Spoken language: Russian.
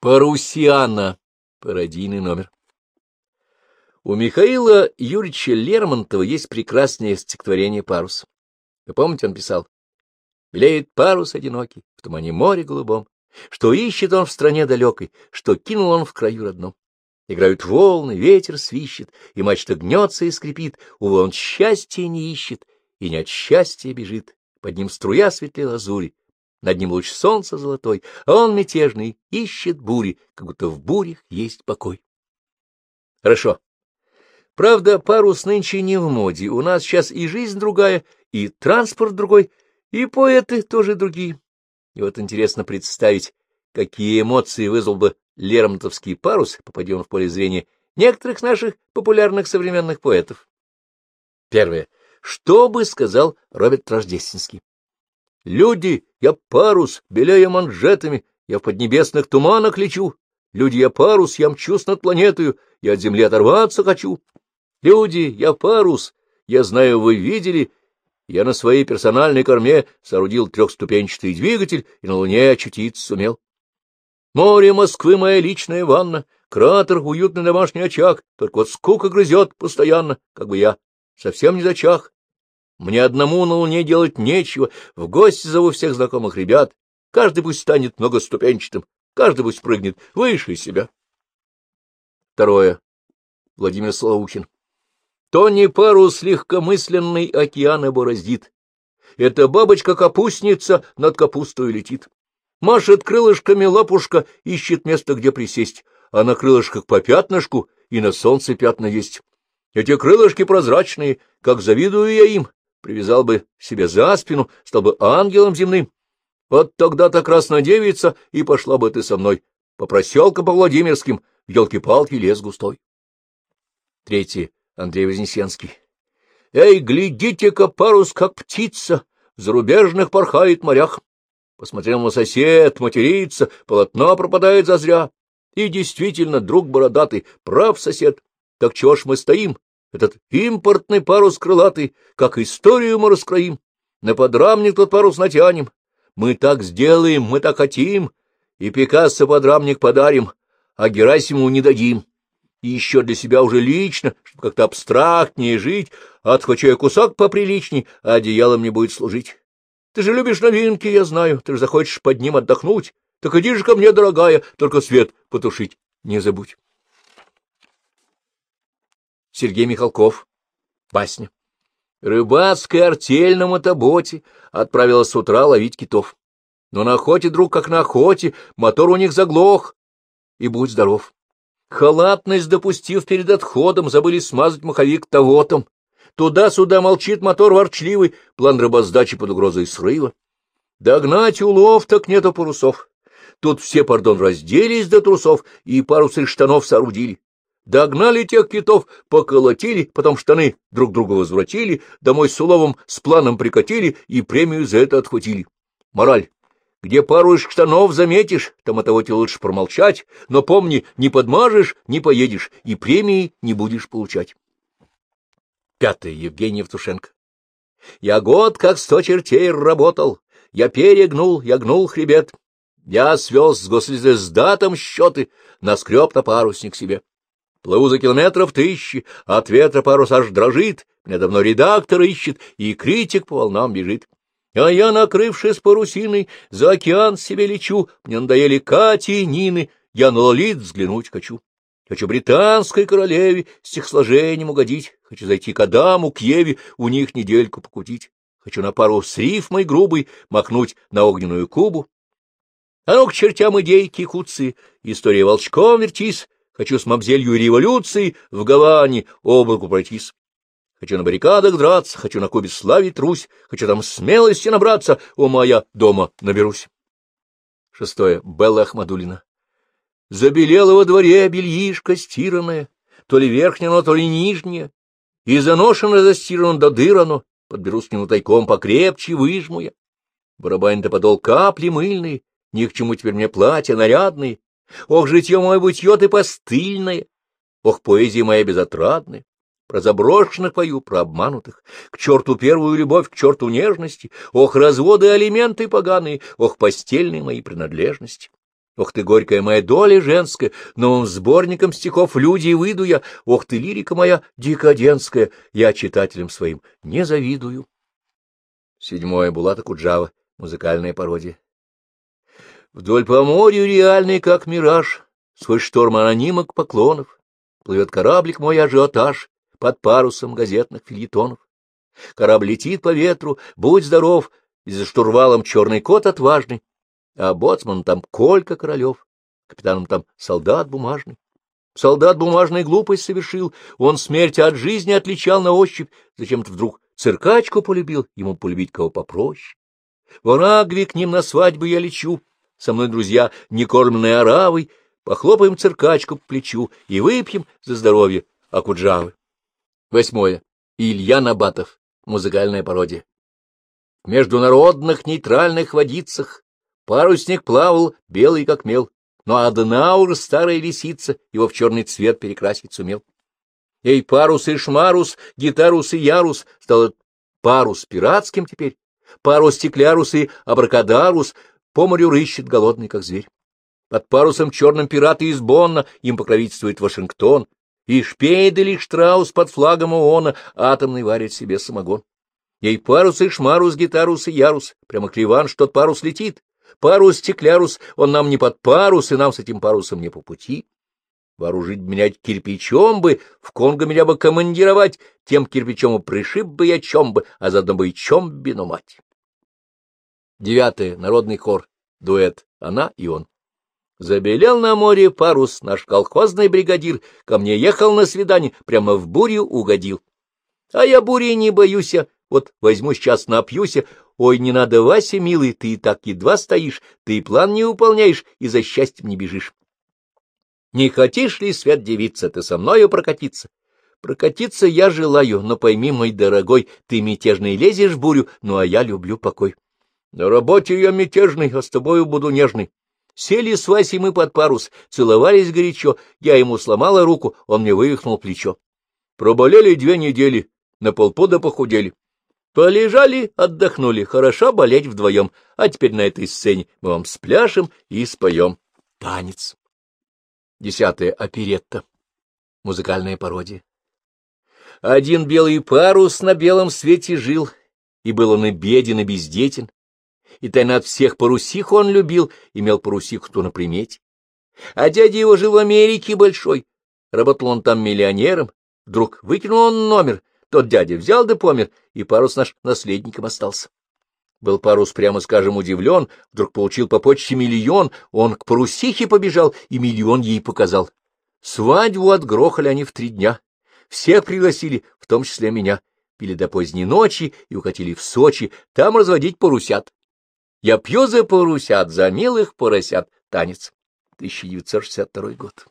Парусиана. Пародийный номер. У Михаила Юрьевича Лермонтова есть прекрасное стихотворение «Парус». Вы помните, он писал? «Белеет парус одинокий в тумане море голубом, что ищет он в стране далекой, что кинул он в краю родном. Играют волны, ветер свищет, и мачта гнется и скрипит, увы, он счастья не ищет и не от счастья бежит, под ним струя светлей лазури, над ним луч солнца золотой, а он мятежный, ищет бури, как будто в бурях есть покой. Хорошо. Правда, парус нынче не в моде. У нас сейчас и жизнь другая, и транспорт другой, и поэты тоже другие. И вот интересно представить, какие эмоции вызвал бы Лермонтовский парус, попадем в поле зрения некоторых наших популярных современных поэтов. Первое. Что бы сказал Роберт Рождественский? Люди, я парус, белея манжетами, я в поднебесных туманах лечу. Люди, я парус, я мчусь над планетою, я от земли оторваться хочу. Люди, я парус, я знаю, вы видели, я на своей персональной корме соорудил трехступенчатый двигатель и на Луне очутиться сумел. Море Москвы — моя личная ванна, кратер — уютный домашний очаг, только вот скука грызет постоянно, как бы я совсем не зачах. Мне одному на Луне делать нечего, в гости зову всех знакомых ребят. Каждый пусть станет многоступенчатым, каждый пусть прыгнет выше себя. Второе. Владимир Слоухин. То не парус легкомысленный океаны бороздит. Эта бабочка-капустница над капустой летит. Машет крылышками лапушка, ищет место, где присесть, а на крылышках по пятнышку и на солнце пятна есть. Эти крылышки прозрачные, как завидую я им, привязал бы себе за спину, стал бы ангелом земным. Вот тогда-то краснодевица, и пошла бы ты со мной по проселкам по Владимирским, в елки-палки лес густой. Третий. Андрей Вознесенский. Эй, глядите-ка, парус, как птица, в зарубежных порхает морях. Посмотрел на сосед, матерится, полотно пропадает зазря. И действительно, друг бородатый, прав сосед. Так чего ж мы стоим, этот импортный парус крылатый, как историю мы раскроим, на подрамник тот парус натянем. Мы так сделаем, мы так хотим, и Пикассо подрамник подарим, а Герасиму не дадим. И еще для себя уже лично, чтобы как-то абстрактнее жить, отхвачу я кусок поприличней, а одеяло мне будет служить. Ты же любишь новинки, я знаю, ты же захочешь под ним отдохнуть. Так иди же ко мне, дорогая, только свет потушить не забудь. Сергей Михалков. Басня. Рыбацкая артель на мотоботе отправилась с утра ловить китов. Но на охоте, друг, как на охоте, мотор у них заглох. И будь здоров. Халатность допустив перед отходом, забыли смазать маховик тавотом. Туда-сюда молчит мотор ворчливый, план рыбоздачи под угрозой срыва. Догнать улов, так нету парусов. Тут все, пардон, разделись до трусов и парусы штанов соорудили. Догнали тех китов, поколотили, потом штаны друг друга возвратили, домой с уловом с планом прикатили и премию за это отхватили. Мораль. Где пару из штанов заметишь, там от того тебе лучше промолчать, но помни, не подмажешь, не поедешь, и премии не будешь получать. Пятое. Евгений Евтушенко. Я год как сто чертей работал, я перегнул, я гнул хребет. Я свез с госзвездатом счеты, наскреб на парусник себе. Плыву за километров тысячи, от ветра парус аж дрожит, меня давно редактор ищет, и критик по волнам бежит. А я, накрывшись парусиной, за океан себе лечу, мне надоели Кати и Нины, я на Лолит взглянуть хочу. Хочу британской королеве стихосложением угодить, хочу зайти к Адаму, к Еве, у них недельку покутить. Хочу на пару с рифмой грубой махнуть на огненную кубу. А ну к чертям идей кикуцы, история волчком вертись, Хочу с мамзелью революции в Гаване облаку пройтись. Хочу на баррикадах драться, хочу на Кубе славить Русь, хочу там смелости набраться, ума я дома наберусь. Шестое. Белла Ахмадулина. Забелела во дворе бельишко стиранное, то ли верхнее, то ли нижнее, и заношено застирано до дыр оно, подберу с ним тайком покрепче, выжму я. Барабань-то подол капли мыльные, ни к чему теперь мне платья нарядные, Ох, житье мое бытье ты постыльное, ох, поэзия моя безотрадная. Про заброшенных пою, про обманутых, к черту первую любовь, к черту нежности, ох, разводы, алименты поганые, ох, постельные мои принадлежности. Ох ты, горькая моя доля женская, новым сборником стихов люди выйду я, ох ты, лирика моя декадентская, я читателям своим не завидую. Седьмое. Булата Куджава. Музыкальная пародия. Вдоль по морю реальный, как мираж, свой шторм анонимок поклонов, плывет кораблик мой ажиотаж под парусом газетных фильетонов. Корабль летит по ветру, будь здоров, и за штурвалом черный кот отважный, а боцман там Колька Королев, капитаном там солдат бумажный. Солдат бумажный глупость совершил, он смерть от жизни отличал на ощупь, зачем-то вдруг циркачку полюбил, ему полюбить кого попроще. В Орагве к ним на свадьбу я лечу, со мной, друзья, некормленной оравой, похлопаем циркачку по плечу и выпьем за здоровье Акуджавы. Восьмое. Илья Набатов. Музыкальная пародия. В международных нейтральных водицах парусник плавал белый как мел, но Аденаур, старая лисица, его в черный цвет перекрасить сумел. Эй, парус и шмарус, гитарус и ярус, стал парус пиратским теперь, парус стеклярус и абракадарус, по морю рыщет голодный, как зверь. Под парусом черным пираты из Бонна, им покровительствует Вашингтон, и Шпейдель и Штраус под флагом ООНа атомный варит себе самогон. Ей парус и шмарус, гитарус и ярус, прямо криван, что парус летит. Парус, стеклярус, он нам не под парус, и нам с этим парусом не по пути. Вооружить меня кирпичом бы, в Конго меня бы командировать, тем кирпичом и пришиб бы я чем бы, а заодно бы и чем бину мать. Девятое. Народный хор. Дуэт. Она и он. Забелел на море парус наш колхозный бригадир, ко мне ехал на свидание, прямо в бурю угодил. А я бури не боюсь, вот возьму сейчас напьюся. Ой, не надо, Вася, милый, ты и так едва стоишь, ты и план не выполняешь, и за счастьем не бежишь. Не хотишь ли, свет девица, ты со мною прокатиться? Прокатиться я желаю, но пойми, мой дорогой, ты мятежный лезешь в бурю, ну а я люблю покой. На работе я мятежный, а с тобою буду нежный. Сели с Васей мы под парус, целовались горячо, я ему сломала руку, он мне вывихнул плечо. Проболели две недели, на полпуда похудели. Полежали, отдохнули, хорошо болеть вдвоем, а теперь на этой сцене мы вам спляшем и споем. Танец. Десятое. Оперетта. Музыкальная пародия. Один белый парус на белом свете жил, и был он и беден, и бездетен, и тайно от всех парусих он любил, имел парусиху-то на примете. А дядя его жил в Америке большой, работал он там миллионером, вдруг выкинул он номер, тот дядя взял да помер, и парус наш наследником остался. Был парус, прямо скажем, удивлен, вдруг получил по почте миллион, он к парусихе побежал и миллион ей показал. Свадьбу отгрохали они в три дня, всех пригласили, в том числе меня, пили до поздней ночи и укатили в Сочи, там разводить парусят. Я пью за порусят, за милых поросят. Танец. 1962 год.